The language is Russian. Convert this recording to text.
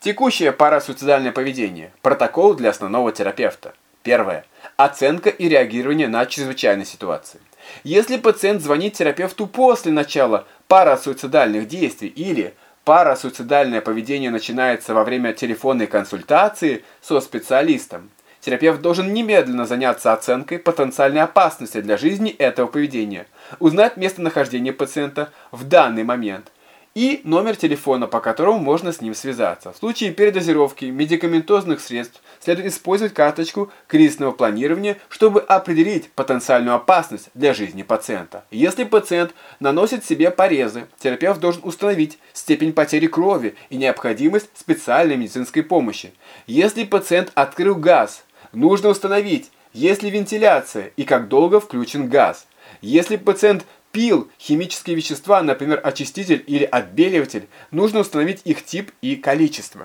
Текущее парасуицидальное поведение. Протокол для основного терапевта. Первое. Оценка и реагирование на чрезвычайные ситуации. Если пациент звонит терапевту после начала парасуицидальных действий или парасуицидальное поведение начинается во время телефонной консультации со специалистом, терапевт должен немедленно заняться оценкой потенциальной опасности для жизни этого поведения, узнать местонахождение пациента в данный момент – и номер телефона, по которому можно с ним связаться. В случае передозировки медикаментозных средств следует использовать карточку кризисного планирования, чтобы определить потенциальную опасность для жизни пациента. Если пациент наносит себе порезы, терапевт должен установить степень потери крови и необходимость специальной медицинской помощи. Если пациент открыл газ, нужно установить, есть ли вентиляция и как долго включен газ. Если пациент пил химические вещества, например, очиститель или отбеливатель, нужно установить их тип и количество.